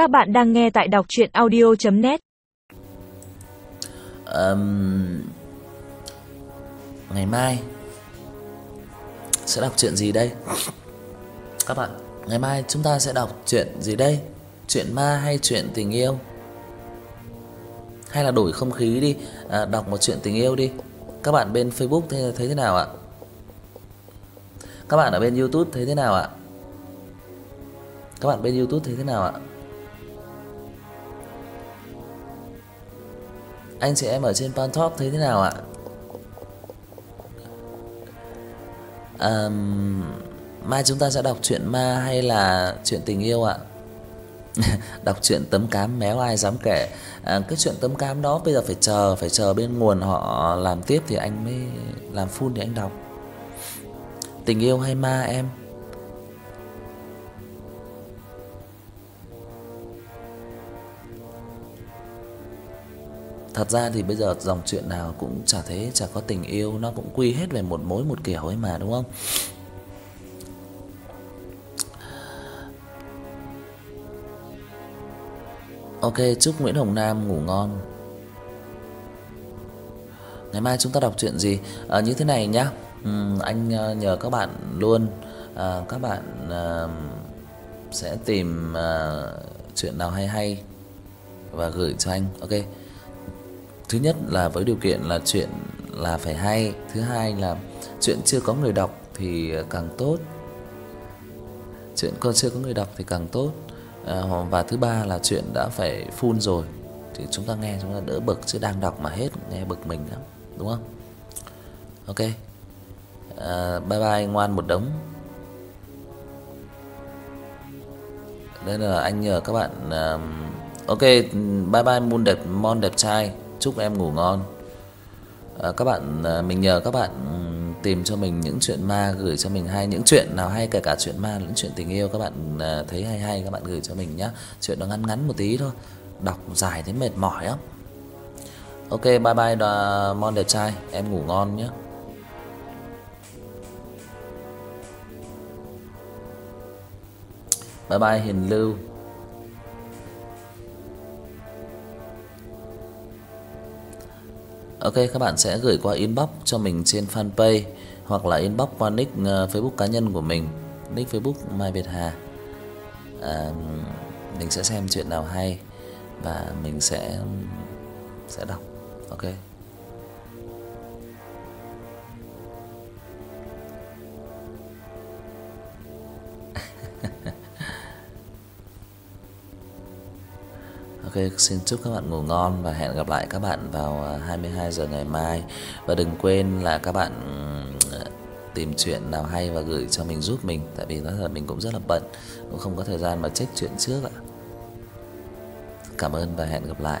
Các bạn đang nghe tại đọc chuyện audio.net um, ngày mai sẽ đọc chuyện gì đây? Các bạn, ngày mai chúng ta sẽ đọc chuyện gì đây? Chuyện ma hay chuyện tình yêu? Hay là đổi không khí đi, à, đọc một chuyện tình yêu đi. Các bạn bên Facebook thấy, thấy thế nào ạ? Các bạn ở bên YouTube thấy thế nào ạ? Các bạn bên YouTube thấy thế nào ạ? Anh chị em ở trên Pantop thấy thế nào ạ? Um, mai chúng ta sẽ đọc truyện ma hay là chuyện tình yêu ạ? đọc truyện tấm cám méo ai dám kể. À, cái chuyện tấm cám đó bây giờ phải chờ, phải chờ bên nguồn họ làm tiếp thì anh mới làm full thì anh đọc. Tình yêu hay ma em? Thật ra thì bây giờ dòng chuyện nào cũng chả thế, chả có tình yêu, nó cũng quy hết về một mối một kiểu ấy mà đúng không? Ok, chúc Nguyễn Hồng Nam ngủ ngon. Ngày mai chúng ta đọc chuyện gì? À, như thế này nhá. Ừm, anh ờ, nhờ các bạn luôn à, các bạn à, sẽ tìm à, chuyện nào hay hay và gửi cho anh. Ok. Thứ nhất là với điều kiện là chuyện là phải hay, thứ hai là chuyện chưa có người đọc thì ờ, càng tốt. Chuyện còn chưa có người đọc thì càng tốt. À, và thứ ba là chuyện đã phải full rồi thì chúng ta nghe chúng ta đỡ bực chứ đang đọc mà hết nghe bực mình lắm, đúng không? Ok. À, bye bye ngoan một đống. Đây là anh nhờ các bạn uh, ok bye bye Moon đẹp Mon đẹp trai chúc em ngủ ngon. À, các bạn à, mình nhờ các bạn ừ, tìm cho mình những chuyện ma gửi cho mình hay những chuyện nào hay kể cả chuyện ma lẫn chuyện tình yêu các bạn à, thấy hay hay các bạn gửi cho mình nhá. Chuyện nó ngắn ngắn một tí thôi. Đọc dài thấy mệt mỏi lắm. Ok bye bye Mon đẹp trai, em ngủ ngon nhé. Bye bye Hiền Lưu. Ok các bạn sẽ gửi qua inbox cho mình trên fanpage hoặc là inbox qua nick ờ, Facebook cá nhân của mình, nick Facebook Mai Việt Hà. À, mình sẽ xem chuyện nào hay và mình sẽ sẽ đọc. Ok. Ok, xin chúc các bạn ngủ ngon và hẹn gặp lại các bạn vào à, 22 giờ ngày mai. Và đừng quên là các bạn ừ, tìm chuyện nào hay và gửi cho mình giúp mình tại vì nói thật mình cũng rất là bận, cũng không có thời gian mà check chuyện trước ạ. Cảm ơn và hẹn gặp lại.